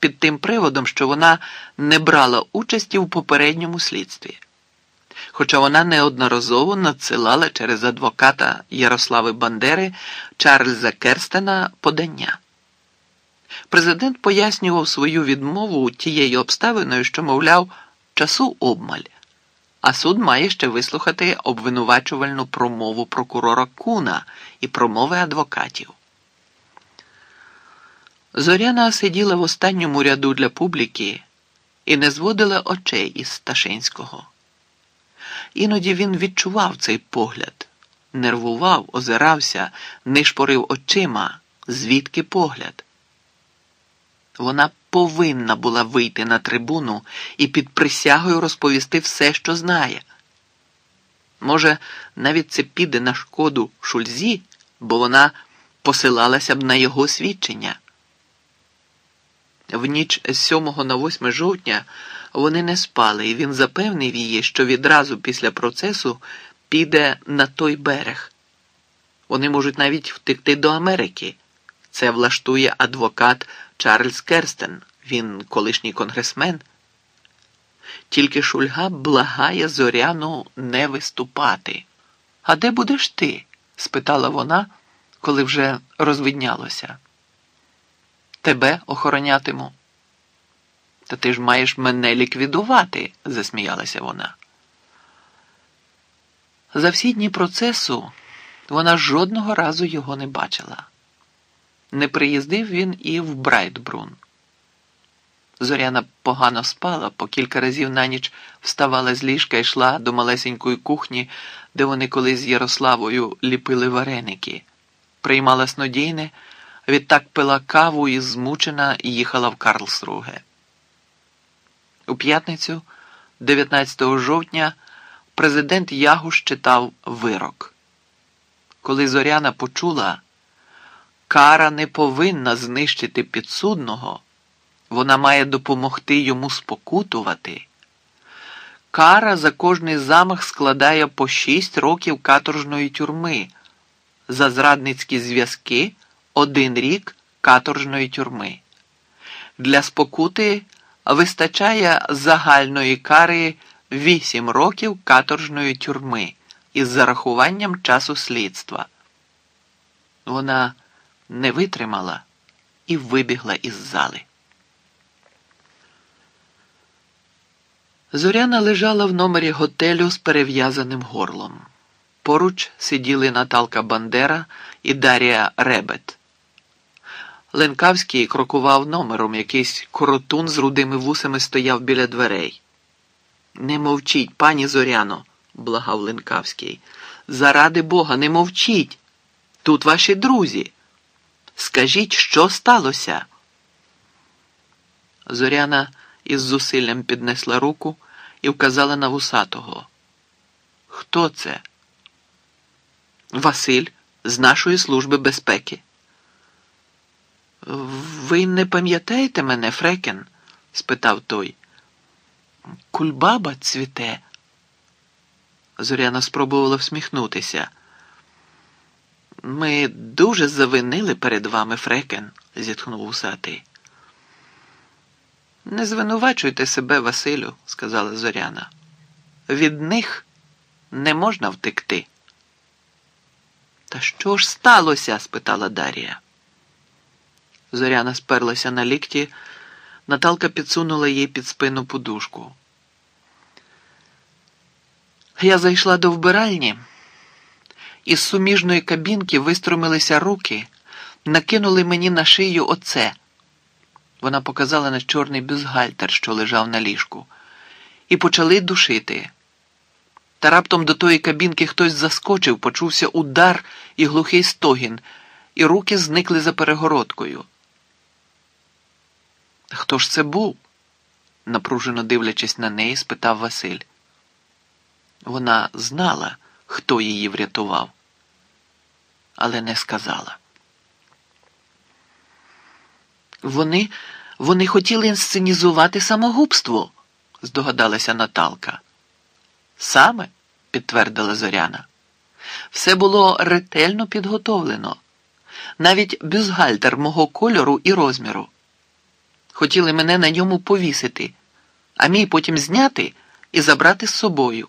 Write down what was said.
під тим приводом, що вона не брала участі в попередньому слідстві. Хоча вона неодноразово надсилала через адвоката Ярослави Бандери Чарльза Керстена подання. Президент пояснював свою відмову тією обставиною, що, мовляв, часу обмаль, а суд має ще вислухати обвинувачувальну промову прокурора Куна і промови адвокатів. Зоряна сиділа в останньому ряду для публіки і не зводила очей із Сташинського. Іноді він відчував цей погляд, нервував, озирався, нишпорив очима, звідки погляд. Вона повинна була вийти на трибуну і під присягою розповісти все, що знає. Може, навіть це піде на шкоду Шульзі, бо вона посилалася б на його свідчення. В ніч з 7 на 8 жовтня вони не спали, і він запевнив її, що відразу після процесу піде на той берег. Вони можуть навіть втекти до Америки. Це влаштує адвокат Чарльз Керстен, він колишній конгресмен. Тільки Шульга благає зоряну не виступати. А де будеш ти? спитала вона, коли вже розвиднялося. Тебе охоронятиму. Та ти ж маєш мене ліквідувати, засміялася вона. За всі дні процесу вона жодного разу його не бачила. Не приїздив він і в Брайтбрун. Зоряна погано спала, по кілька разів на ніч вставала з ліжка і йшла до малесенької кухні, де вони колись з Ярославою ліпили вареники, приймала снодійне, відтак пила каву і змучена їхала в Карлсруге. У п'ятницю, 19 жовтня, президент Ягуш читав вирок. Коли Зоряна почула, кара не повинна знищити підсудного, вона має допомогти йому спокутувати. Кара за кожний замах складає по 6 років каторжної тюрми, за зрадницькі зв'язки один рік каторжної тюрми. Для спокути вистачає загальної кари 8 років каторжної тюрми із зарахуванням часу слідства. Вона не витримала і вибігла із зали. Зоряна лежала в номері готелю з перев'язаним горлом. Поруч сиділи Наталка Бандера і Дарія Ребет. Ленкавський крокував номером, якийсь коротун з рудими вусами стояв біля дверей. Не мовчіть, пані Зоряно, благав Ленкавський. Заради Бога, не мовчіть. Тут ваші друзі. Скажіть, що сталося? Зоряна із зусиллям піднесла руку і вказала на вусатого. Хто це? Василь з нашої служби безпеки. Ви не пам'ятаєте мене, Фрекен? спитав той. Кульбаба цвіте. Зоряна спробувала всміхнутися. Ми дуже завинили перед вами, Фрекен, зітхнув усатий. Не звинувачуйте себе, Василю, сказала Зоряна. Від них не можна втекти. Та що ж сталося? спитала Дарія. Зоряна сперлася на лікті, Наталка підсунула їй під спину подушку. Я зайшла до вбиральні, із суміжної кабінки виструмилися руки, накинули мені на шию оце. Вона показала на чорний бюзгальтер, що лежав на ліжку, і почали душити. Та раптом до тої кабінки хтось заскочив, почувся удар і глухий стогін, і руки зникли за перегородкою. Хто ж це був? напружено дивлячись на неї, спитав Василь. Вона знала, хто її врятував, але не сказала. Вони вони хотіли інсценізувати самогубство, здогадалася Наталка. Саме, підтвердила Зоряна. Все було ретельно підготовлено, навіть бюзгальтер мого кольору і розміру. Хотіли мене на ньому повісити, а мій потім зняти і забрати з собою.